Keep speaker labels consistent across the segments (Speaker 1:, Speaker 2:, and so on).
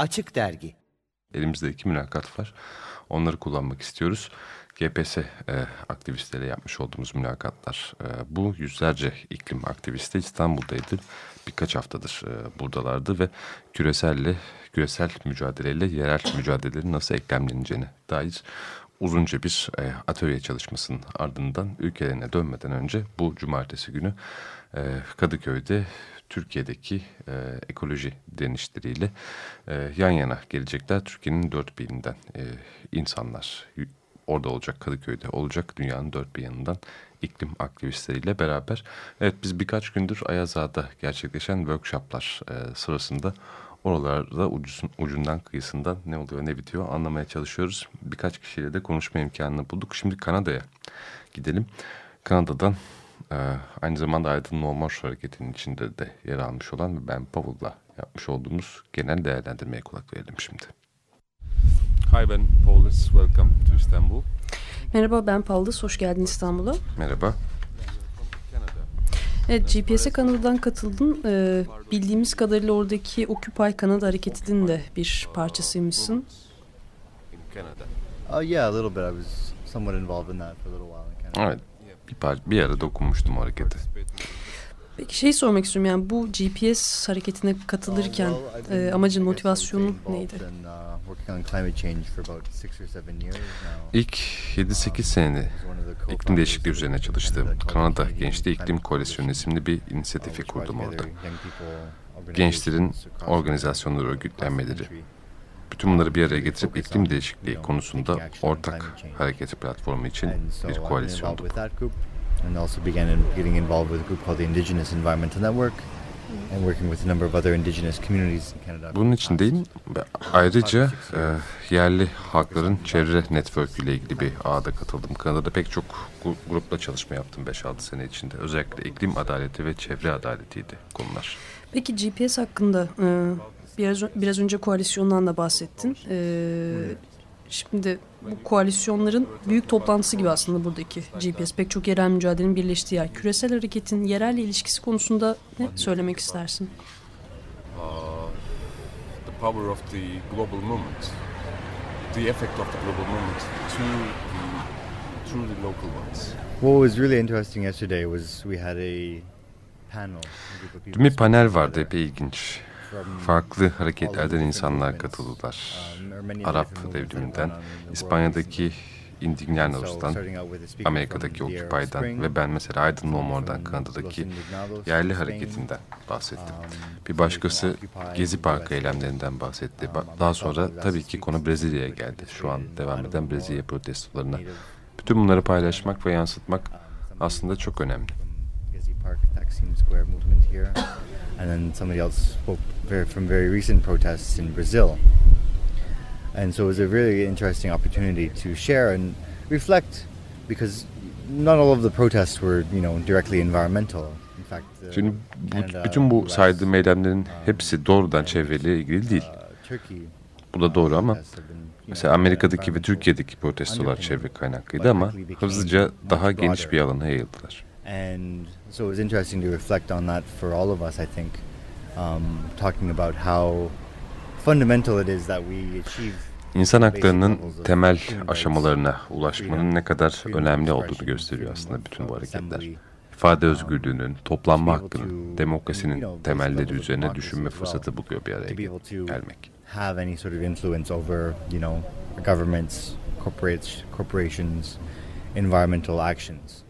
Speaker 1: Açık Dergi
Speaker 2: Elimizde iki mülakat var. Onları kullanmak istiyoruz. GPS e, aktivistleriyle yapmış olduğumuz mülakatlar. E, bu yüzlerce iklim aktivisti İstanbul'daydı. Birkaç haftadır e, buradalardı ve küreselle, küresel mücadeleyle yerel mücadelelerin nasıl eklemleneceğine dair uzunca bir e, atölye çalışmasının ardından ülkelerine dönmeden önce bu cumartesi günü e, Kadıköy'de Türkiye'deki e, ekoloji direnişleriyle e, yan yana gelecekler. Türkiye'nin dört bir yerinden e, insanlar orada olacak Kadıköy'de olacak dünyanın dört bir yanından iklim aktivistleriyle beraber. Evet biz birkaç gündür Ayazağ'da gerçekleşen workshoplar e, sırasında oralarda ucun, ucundan kıyısından ne oluyor ne bitiyor anlamaya çalışıyoruz. Birkaç kişiyle de konuşma imkanını bulduk. Şimdi Kanada'ya gidelim. Kanada'dan e, aynı zamanda Aydın Normal Hareketi'nin içinde de yer almış olan ben Pavul'la yapmış olduğumuz genel değerlendirmeye kulak verelim şimdi. Hi ben Paulus, welcome to Istanbul.
Speaker 3: Merhaba ben Paulus, hoş geldin İstanbul'a.
Speaker 2: Merhaba.
Speaker 3: Evet, GPS'e Kanada'dan katıldın. Ee, bildiğimiz kadarıyla oradaki Occupy Kanada hareketinin de bir parçasıymışsın.
Speaker 4: Oh yeah, a little bit. I was somewhat involved in that for a little while in
Speaker 2: Canada. Evet, bir, par bir ara dokunmuştum harekete.
Speaker 3: Peki şey sormak istiyorum yani bu GPS hareketine katılırken e, amacın motivasyonun neydi?
Speaker 2: İlk 7-8 senede iklim değişikliği üzerine çalıştığım Kanada Gençliği İklim Koalisyonu isimli bir inisiyatifi kurdum orada. Gençlerin organizasyonları örgütlenmeleri, bütün bunları bir araya getirip iklim değişikliği konusunda ortak hareketi platformu için bir koalisyonduk. And also began getting involved with a group called the Indigenous Environmental Network and working with a number of other indigenous communities in Canada. Bunun için değil, ayrıca e, yerli halkların çevre network ile ilgili bir ağda katıldım. Kanada'da pek çok grupla çalışma yaptım 5-6 sene içinde. Özellikle iklim adaleti ve çevre adaletiydi konular.
Speaker 3: Peki GPS hakkında e, biraz, biraz önce koalisyondan da bahsettin. E, Şimdi bu koalisyonların büyük toplantısı gibi aslında buradaki GPS. Pek çok yerel mücadelenin birleştiği yer. Küresel hareketin yerelle ilişkisi konusunda ne söylemek istersin? Uh, the power of the global movement. The effect of the global movement to the, the local ones.
Speaker 4: What was really interesting yesterday was we had a panel.
Speaker 2: Bir panel vardı epey ilginç. Farklı hareketlerden insanlar katıldılar. Arap devriminden, İspanya'daki Indignanos'tan, Amerika'daki Occupy'dan ve ben mesela Aydın No Kanada'daki yerli hareketinden bahsettim. Bir başkası Gezi Parkı eylemlerinden bahsetti. Daha sonra tabii ki konu Brezilya'ya geldi. Şu an devam eden Brezilya protestolarına. Bütün bunları paylaşmak ve yansıtmak aslında çok önemli.
Speaker 4: And then somebody else spoke from very recent protests in Brazil. And so it was a really interesting opportunity to share and reflect because not all of the protests were, you know, directly environmental. In fact,
Speaker 2: uh, bu, bütün bu saydığım eylemlerin um, hepsi doğrudan çevreyle ilgili değil. Uh, bu da doğru ama mesela Amerika'daki ve Türkiye'deki protestolar çevre kaynaklıydı ama hızlıca daha geniş bir alana yayıldılar.
Speaker 4: And so it was interesting to reflect on that for all of us, I think, um, talking about how fundamental it is that we achieve
Speaker 2: İnsan haklarının temel aşamalarına ulaşmanın ne kadar önemli olduğunu gösteriyor aslında bütün bu hareketler. İfade um, özgürlüğünün, toplanma hakkının, demokrasinin temelleri üzerine düşünme fırsatı buluyor bir araya gelmek.
Speaker 4: Have any sort of influence over, you know, governments, corporations, environmental actions.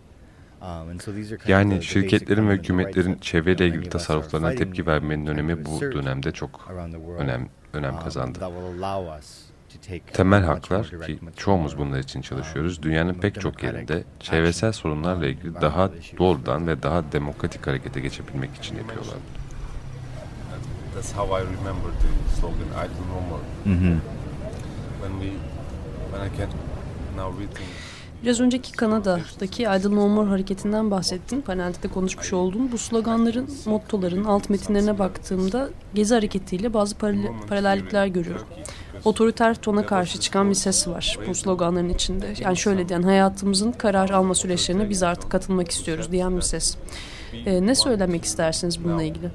Speaker 2: Um, yani şirketlerin ve hükümetlerin çevreyle ilgili tasarruflarına tepki vermenin önemi bu dönemde çok önem, önem um, kazandı. Temel haklar ki çoğumuz bunlar için çalışıyoruz. Dünyanın pek çok yerinde çevresel sorunlarla ilgili daha doğrudan ve daha demokratik harekete geçebilmek için yapıyorlar That's how I remember the slogan I do no more. When we when I can
Speaker 3: now rethink Biraz önceki Kanada'daki Aydın More hareketinden bahsettin. Panelde de konuşmuş olduğum bu sloganların, mottoların alt metinlerine baktığımda Gezi hareketiyle bazı paralellikler görüyorum. Otoriter tona karşı çıkan bir ses var bu sloganların içinde. Yani şöyle diyen hayatımızın karar alma süreçlerine biz artık katılmak istiyoruz diyen bir ses. Ee, ne söylemek istersiniz bununla ilgili? In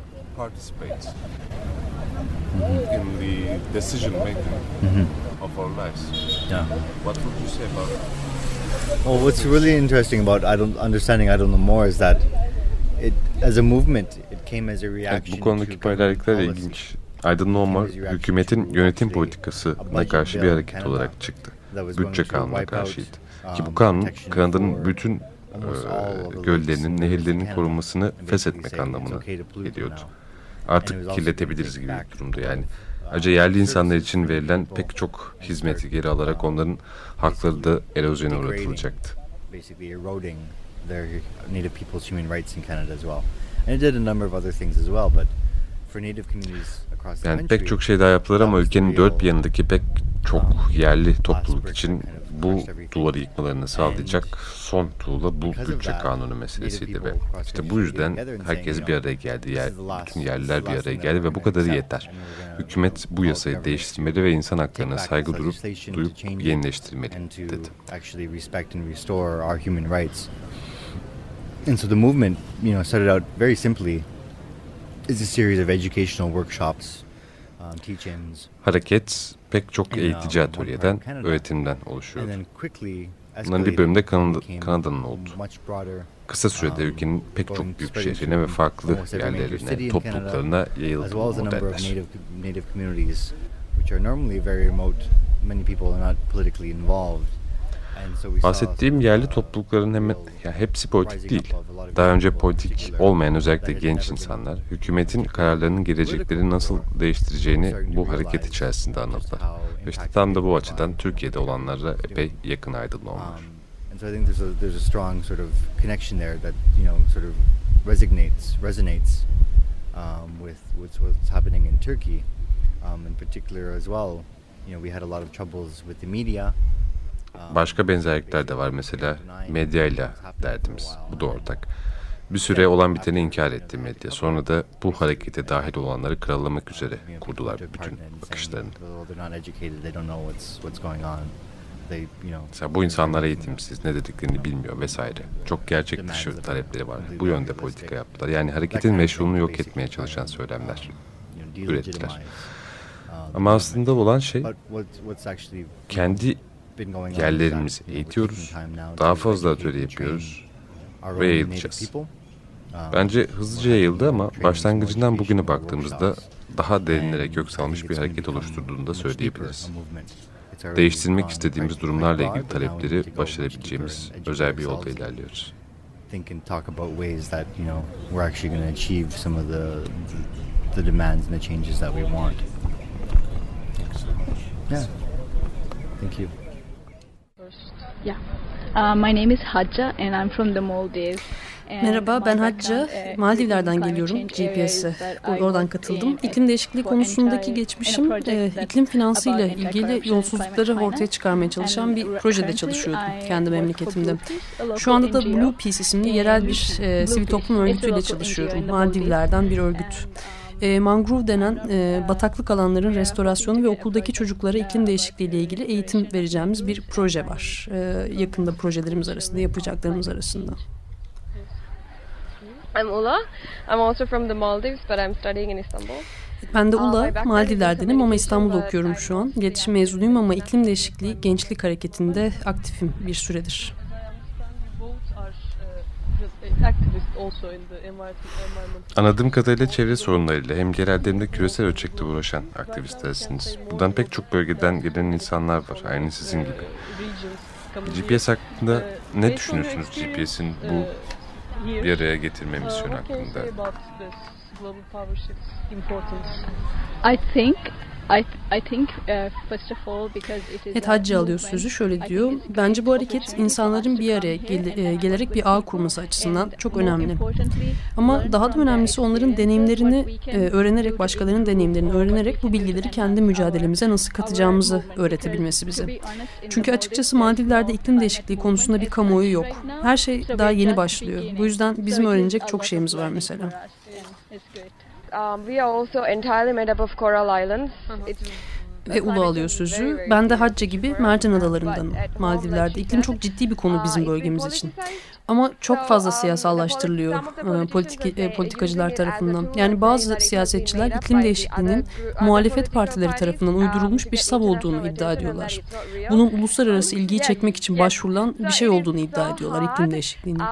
Speaker 2: the decision making
Speaker 4: Mm-hmm.
Speaker 2: of our lives.
Speaker 4: Yeah.
Speaker 2: What would you say about
Speaker 4: Well, what's really interesting about I don't understanding I don't know more is that it as a movement it came as a reaction
Speaker 2: bu konudaki
Speaker 4: policy.
Speaker 2: ilginç. Aydın Omar hükümetin yönetim politikasına karşı bir hareket olarak çıktı. Bütçe kanununa karşıydı. Ki bu kanun Kanada'nın bütün e, göllerinin, nehirlerinin korunmasını feshetmek anlamına geliyordu. Artık kirletebiliriz gibi bir durumda yani. Ayrıca yerli insanlar için verilen pek çok hizmeti geri alarak onların hakları da erozyona uğratılacaktı. Yani pek çok şey daha yaptılar ama ülkenin dört bir yanındaki pek çok yerli topluluk için bu duvarı yıkmalarını sağlayacak son tuğla bu bütçe kanunu meselesiydi ve işte bu yüzden herkes bir araya geldi. Yer, bütün yerliler bir araya geldi ve bu kadarı yeter. Hükümet bu yasayı değiştirmeli ve insan haklarına saygı durup, duyup yenileştirmeli dedi.
Speaker 4: and so the movement, you know, started out very simply as a series of educational workshops,
Speaker 2: Hareket pek çok eğitici atölyeden, öğretimden
Speaker 4: quickly
Speaker 2: Bunların bir bölümde Kanada, Kanada'nın oldu. Kısa sürede
Speaker 4: um,
Speaker 2: ülkenin pek çok büyük şehrine ve farklı yerlerine,
Speaker 4: in
Speaker 2: topluluklarına yayıldı bu modeller.
Speaker 4: native native communities, which are normally very remote. Many people are not politically involved.
Speaker 2: Bahsettiğim yerli
Speaker 4: uh,
Speaker 2: toplulukların hemen ya hepsi politik değil. Daha önce politik olmayan özellikle genç insanlar hükümetin kararlarının gelecekleri nasıl değiştireceğini bu hareket içerisinde anlattılar. Ve işte tam da bu açıdan Türkiye'de olanlara epey yakın aydın olmuş.
Speaker 4: Um, and so I think there's a there's a strong sort of connection there that you know sort of resonates resonates um, with with what's happening in Turkey, um, in particular as well. You know, we had a lot of troubles with the media.
Speaker 2: Başka benzerlikler de var mesela medyayla derdimiz. Bu da ortak. Bir süre olan biteni inkar etti medya. Sonra da bu harekete dahil olanları karalamak üzere kurdular bütün bakışlarını.
Speaker 4: "Well, they're not educated, they don't know what's what's going on. They, you know,
Speaker 2: Mesela bu insanlar eğitimsiz, ne dediklerini bilmiyor vesaire. Çok gerçek dışı talepleri var. Bu yönde politika yaptılar. Yani hareketin meşruluğunu yok etmeye çalışan söylemler. ürettiler. Ama aslında olan şey kendi yerlerimizi eğitiyoruz, daha
Speaker 4: to
Speaker 2: fazla atölye yapıyoruz ve yayılacağız.
Speaker 4: Um,
Speaker 2: Bence hızlıca
Speaker 4: we're
Speaker 2: yayıldı ama başlangıcından bugüne baktığımızda daha derinlere
Speaker 4: I
Speaker 2: salmış bir hareket oluşturduğunu da söyleyebiliriz. Değiştirmek istediğimiz durumlarla ilgili talepleri başarabileceğimiz özel bir yolda ilerliyoruz.
Speaker 4: think and talk about ways that you know we're actually going to achieve some of the, the the demands and the changes that we want. Yeah. Thank you.
Speaker 1: Yeah. Uh, my name is Hadja and I'm from the Maldives.
Speaker 3: Merhaba ben Hacca.
Speaker 1: uh,
Speaker 3: Maldiver'den
Speaker 1: within
Speaker 3: geliyorum GPS'e. Oradan katıldım.
Speaker 1: in
Speaker 3: İklim değişikliği konusundaki geçmişim e,
Speaker 1: that's
Speaker 3: iklim finansıyla
Speaker 1: about
Speaker 3: ilgili yolsuzlukları ortaya çıkarmaya çalışan bir projede çalışıyordum kendi memleketimde. Şu anda da. Blue Peace isimli yerel bir e, sivil toplum örgütüyle çalışıyorum. Maldivler'den bir örgüt. E, mangrove denen e, bataklık alanların restorasyonu ve okuldaki çocuklara iklim değişikliği ile ilgili eğitim vereceğimiz bir proje var. E, yakında projelerimiz arasında, yapacaklarımız arasında.
Speaker 5: I'm Ula. I'm also from the Maldives, but I'm studying in Istanbul.
Speaker 3: Ben de Ula, Maldivler'denim ama İstanbul'da okuyorum şu an.
Speaker 5: I'm
Speaker 3: İletişim mezunuyum ama iklim değişikliği gençlik hareketinde aktifim bir süredir.
Speaker 2: Anladığım kadarıyla çevre sorunlarıyla hem yerelde hem de küresel ölçekte uğraşan aktivistlersiniz. Buradan pek çok bölgeden gelen insanlar var, aynı sizin gibi. GPS hakkında ne düşünüyorsunuz GPS'in bu bir araya getirme misyonu hakkında?
Speaker 1: I think I I think first of all because it is
Speaker 3: Evet Hacı alıyor sözü şöyle diyor. Bence bu hareket insanların bir araya gel- e, gelerek bir ağ kurması açısından çok önemli. Ama daha da önemlisi onların deneyimlerini e, öğrenerek, başkalarının deneyimlerini öğrenerek bu bilgileri kendi mücadelemize nasıl katacağımızı öğretebilmesi bize. Çünkü açıkçası Maldivler'de iklim değişikliği konusunda bir kamuoyu yok. Her şey daha yeni başlıyor. Bu yüzden bizim öğrenecek çok şeyimiz var mesela.
Speaker 1: for us. Yeah, it's great.
Speaker 5: Um, we are also entirely made up of coral islands. It's
Speaker 3: ve Ulu alıyor sözü. Ben de Hacca gibi Mercan Adaları'ndanım. Maldivler'de iklim çok ciddi bir konu bizim bölgemiz için. Ama çok fazla siyasallaştırılıyor e, politik, e, politikacılar tarafından. Yani bazı siyasetçiler iklim değişikliğinin muhalefet partileri tarafından uydurulmuş bir sav olduğunu iddia ediyorlar. Bunun uluslararası ilgiyi çekmek için başvurulan bir şey olduğunu iddia ediyorlar iklim değişikliğinin.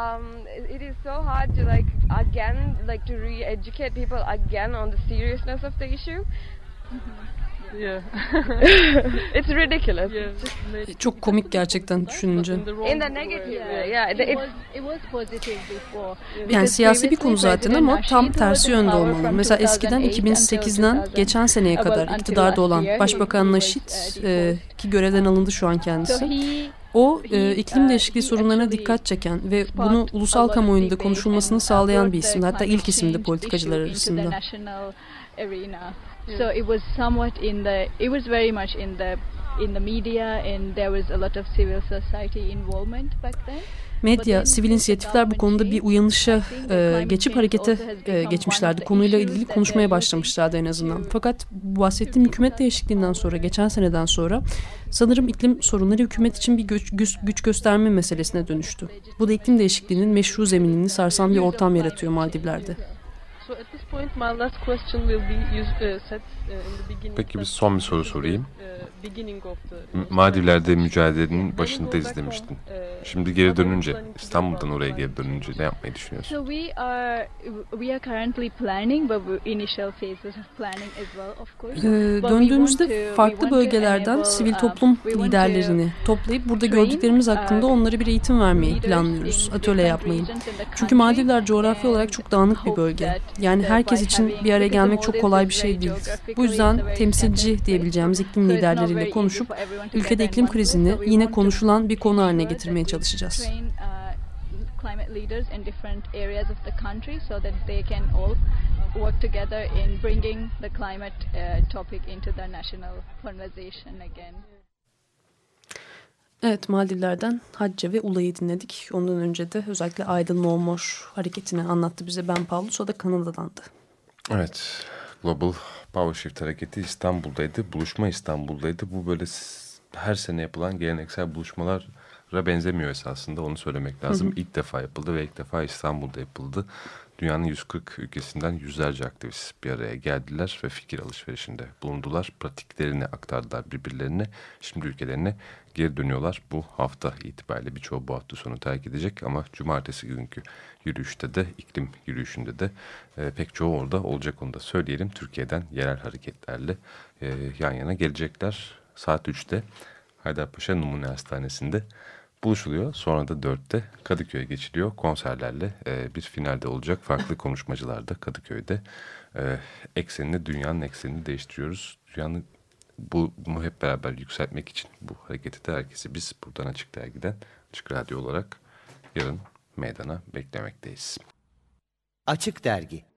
Speaker 5: İs so hard to like again like to re-educate people again on the seriousness of the issue.
Speaker 6: Yeah.
Speaker 5: It's ridiculous.
Speaker 6: yeah.
Speaker 3: Çok komik gerçekten düşününce.
Speaker 6: In the
Speaker 5: negative way, yeah.
Speaker 1: It
Speaker 5: It's,
Speaker 1: was, it was positive before.
Speaker 3: Yani
Speaker 1: Because
Speaker 3: siyasi bir konu zaten ama tam tersi yönde olmalı. Mesela eskiden
Speaker 1: 2008
Speaker 3: 2008'den
Speaker 1: until
Speaker 3: geçen seneye
Speaker 1: 2000.
Speaker 3: kadar iktidarda olan Başbakan Naşit e, ki görevden alındı şu an kendisi. O e, iklim değişikliği sorunlarına dikkat çeken ve bunu ulusal kamuoyunda konuşulmasını sağlayan bir isimdi. Hatta ilk isimdi politikacılar arasında.
Speaker 1: So it was somewhat in the it was very much in the in the media and there was a lot of civil society involvement back then.
Speaker 3: Medya, sivil inisiyatifler bu konuda bir uyanışa e, geçip harekete e, geçmişlerdi. Konuyla ilgili konuşmaya başlamışlardı en azından. Fakat bu bahsettiğim hükümet değişikliğinden sonra, geçen seneden sonra sanırım iklim sorunları hükümet için bir güç, güç, güç gösterme meselesine dönüştü. Bu da iklim değişikliğinin meşru zeminini sarsan bir ortam yaratıyor Maldivler'de.
Speaker 6: Uh, uh.
Speaker 2: Peki bir son bir soru sorayım.
Speaker 6: Uh, beginning of the,
Speaker 2: M-
Speaker 6: uh,
Speaker 2: Maldivler'de mücadelenin başındayız demiştin.
Speaker 6: uh,
Speaker 2: Şimdi geri dönünce, İstanbul'dan oraya geri dönünce ne yapmayı düşünüyorsun?
Speaker 1: So we are we are currently planning, but we're initial phases of planning as well, of course.
Speaker 3: Ee, döndüğümüzde
Speaker 1: want to- we
Speaker 3: farklı
Speaker 1: want to
Speaker 3: bölgelerden sivil
Speaker 1: um,
Speaker 3: toplum
Speaker 1: we want to
Speaker 3: liderlerini toplayıp burada gördüklerimiz
Speaker 1: uh,
Speaker 3: hakkında onlara bir eğitim vermeyi planlıyoruz. Atölye
Speaker 1: different
Speaker 3: yapmayı.
Speaker 1: regions in the
Speaker 3: Çünkü Maldivler coğrafi olarak çok dağınık bir bölge.
Speaker 1: that-
Speaker 3: Yani herkes için bir araya gelmek çok kolay bir şey değil. Bu yüzden temsilci diyebileceğimiz iklim
Speaker 1: not
Speaker 3: liderleriyle konuşup ülkede iklim krizini yine konuşulan bir konu haline
Speaker 1: ensure
Speaker 3: getirmeye çalışacağız.
Speaker 1: uh, climate leaders in different areas of the country so that they can all work together in bringing the climate uh, topic into the national conversation again.
Speaker 3: Evet Maldivler'den Hacca ve Ula'yı dinledik. Ondan önce de özellikle Aydın No More hareketini anlattı bize Ben Pavlus. O da Kanada'dandı.
Speaker 2: Evet, Global Power Shift hareketi İstanbul'daydı. Buluşma İstanbul'daydı. Bu böyle her sene yapılan geleneksel buluşmalara benzemiyor esasında. Onu söylemek lazım. İlk defa yapıldı ve ilk defa İstanbul'da yapıldı. Dünyanın 140 ülkesinden yüzlerce aktivist bir araya geldiler ve fikir alışverişinde bulundular. Pratiklerini aktardılar birbirlerine. Şimdi ülkelerine geri dönüyorlar. Bu hafta itibariyle birçoğu bu hafta sonu terk edecek ama cumartesi günkü yürüyüşte de iklim yürüyüşünde de e, pek çoğu orada olacak onu da söyleyelim. Türkiye'den yerel hareketlerle e, yan yana gelecekler. Saat 3'te Haydarpaşa Numune Hastanesi'nde buluşuluyor. Sonra da 4'te Kadıköy'e geçiliyor. Konserlerle e, bir finalde olacak. Farklı konuşmacılar da Kadıköy'de. E, eksenini, dünyanın eksenini değiştiriyoruz. Dünyanın bu, bunu hep beraber yükseltmek için bu hareketi de herkesi biz buradan Açık Dergi'den, Açık Radyo olarak yarın meydana beklemekteyiz.
Speaker 7: Açık Dergi